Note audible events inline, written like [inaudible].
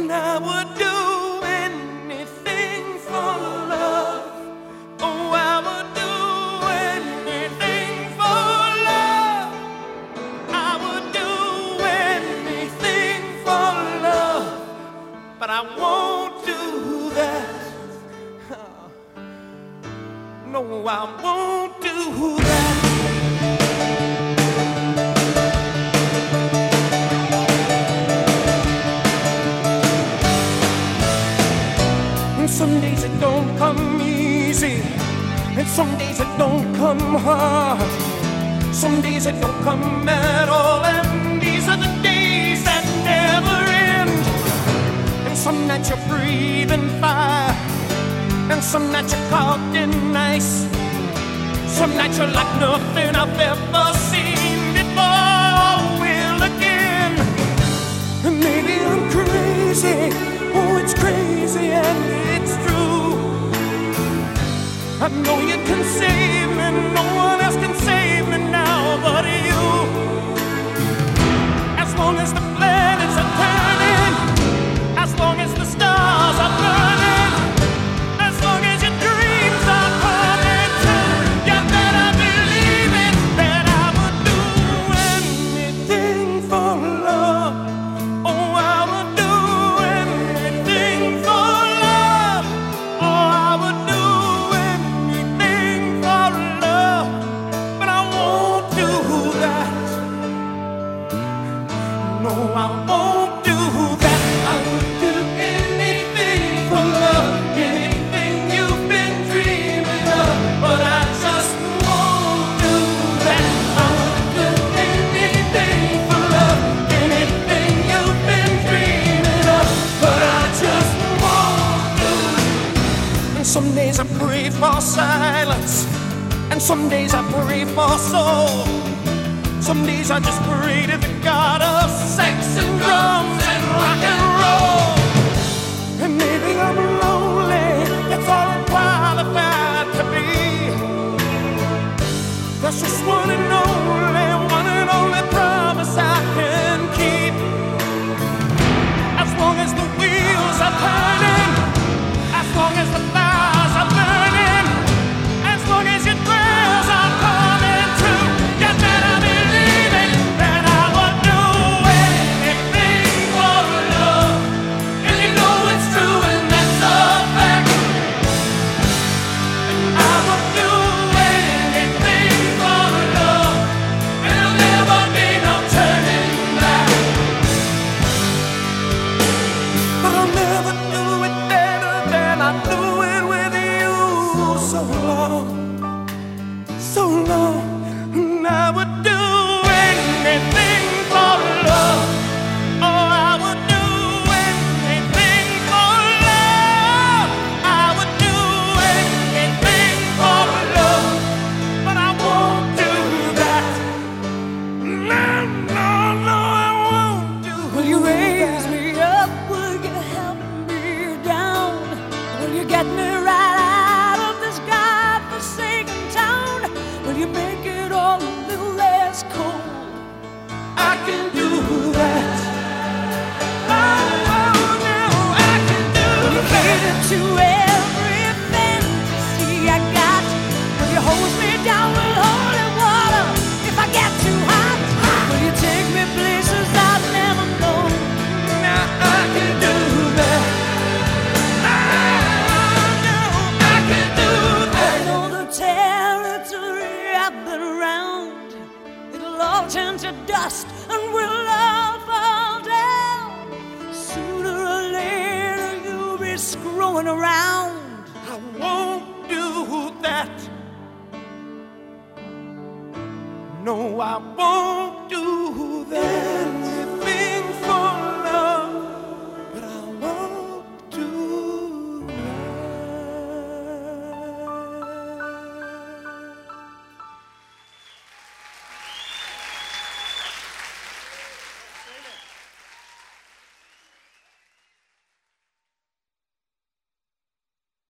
And I would do anything for love. Oh, I would do anything for love. I would do anything for love. But I won't do that. [laughs] No, I won't do that. Some days it don't come easy, and some days it don't come hard. Some days it don't come at all, and these are the days that never end. And some nights you're breathing fire, and some nights you're caught in ice. Some nights you're like nothing I've ever seen before. Will again. And maybe I'm crazy. Oh, it's crazy and. I know you can save me. No one else can save me now but you. As long as the some days I pray for silence, and some days I pray for soul. Some days I just pray to the God of sex and drums and rock and roll. And maybe I'm lonely, that's all I'm qualified to be. That's just one and only, So long, so long, and I would you make it all a little less cold? I can I've around. It'll all turn to dust and we'll all fall down. Sooner or later you'll be screwing around. I won't do that. No, I won't do that.